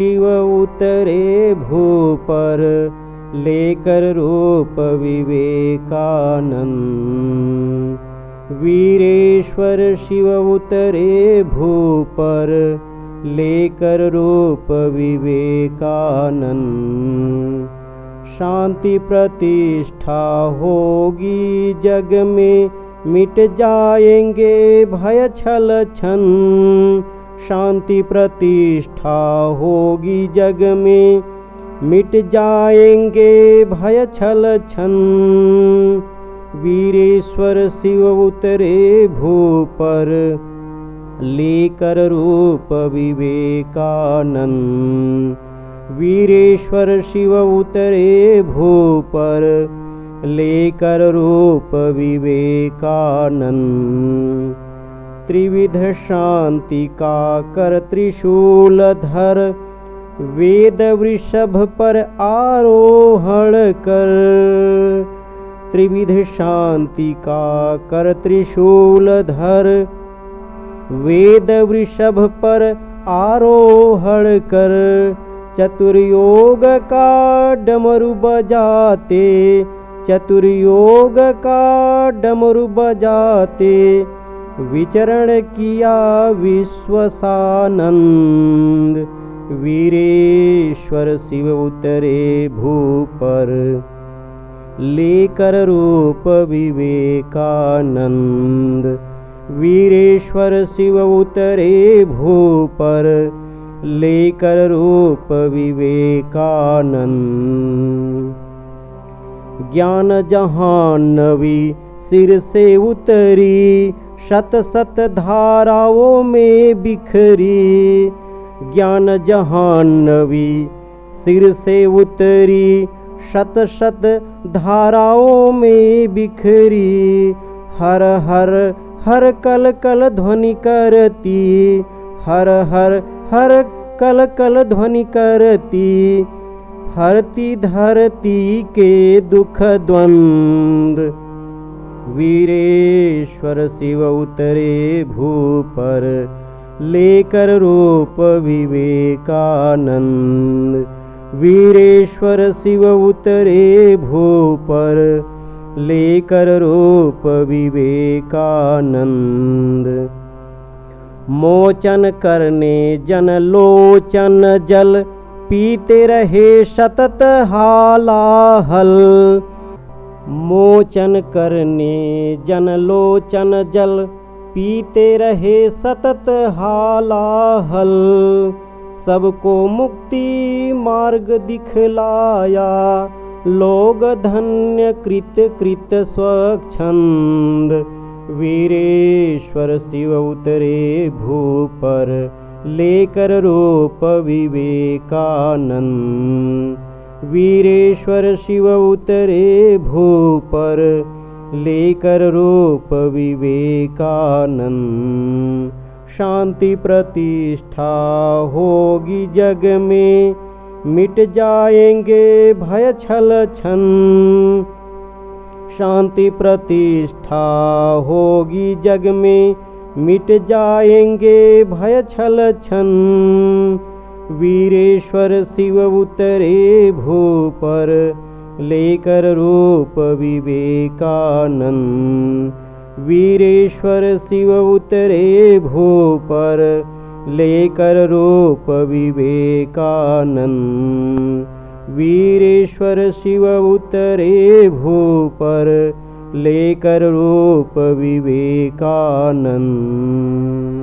उतरे भूपर लेकर रूप विवेकानंद। वीरेश्वर शिव उतरे भूपर लेकर रूप विवेकानंद। शांति प्रतिष्ठा होगी जग में मिट जाएंगे भय छल छन शांति प्रतिष्ठा होगी जग में। मिट जाएँगे भय छल छन। वीरेश्वर शिव उतरे भूपर, लेकर रूप विवेकानंद। वीरेश्वर शिव उतरे भूपर, लेकर रूप विवेकानंद। त्रिविध शांति का कर त्रिशूल धर वेद वृषभ पर आरोहण कर। त्रिविध शांति का कर त्रिशूल धर वेद वृषभ पर आरोहण कर। चतुर्योग का डमरु बजाते चतुर्योग का डमरु बजाते विचरण किया विश्वसानंद। वीरेश्वर शिव उतरे भूपर। लेकर रूप विवेकानंद। वीरेश्वर शिव उतरे भूपर। लेकर रूप विवेकानंद। ज्ञान जहानवी सिर से उतरी शत शत धाराओं में बिखरी, ज्ञान जहानवी सिर से उतरी। शत शत धाराओं में बिखरी, हर हर हर कल कल ध्वनि करती, हर हर हर कल कल ध्वनि करती। हरती धरती के दुख द्वंद वीरेश्वर शिव उतरे भूपर लेकर रूप विवेकानंद। वीरेश्वर शिव उतरे भूपर लेकर रूप विवेकानंद। मोचन करने जन लोचन जल पीते रहे सतत हालाहल मोचन करने जन लोचन जल पीते रहे सतत हालाहल। सबको मुक्ति मार्ग दिखलाया लोग धन्य कृत कृत स्वच्छंद। वीरेश्वर शिव उतरे भूपर लेकर रूप विवेकानंद वीरेश्वर शिव उतरे भू पर लेकर रूप विवेकानंद। शांति प्रतिष्ठा होगी जग में, मिट जाएँगे भय छल छन। शांति प्रतिष्ठा होगी जग में, मिट जाएँगे भय छल छन। वीरेश्वर शिव उतरे भूपर लेकर रूप विवेकानंद। वीरेश्वर शिव उतरे भूपर लेकर रूप विवेकानंद। वीरेश्वर शिव उतरे भूपर लेकर रूप विवेकानंद